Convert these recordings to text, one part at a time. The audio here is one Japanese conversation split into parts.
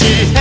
gente.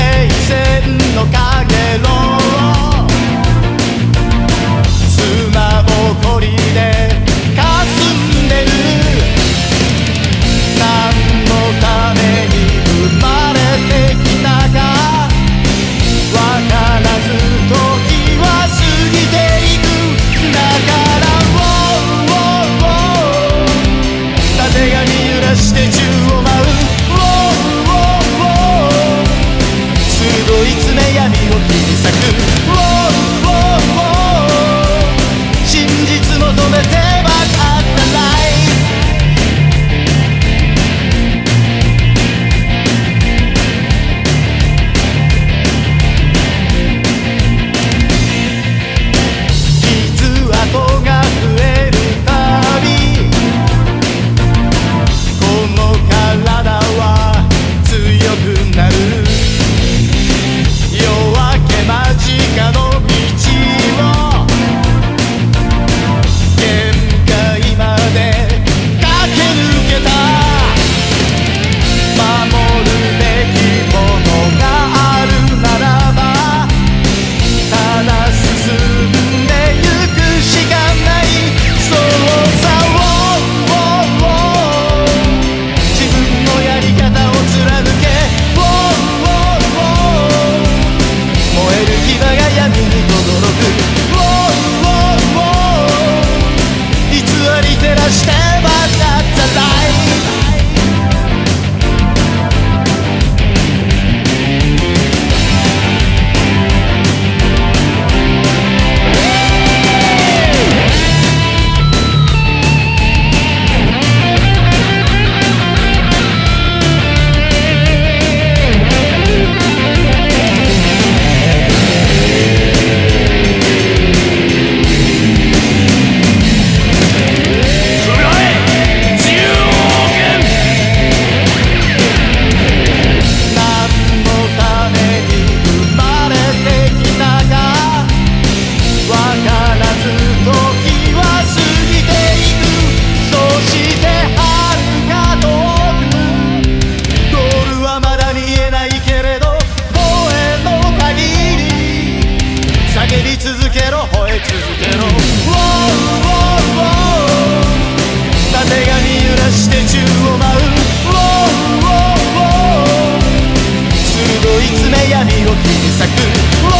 闇を切り裂く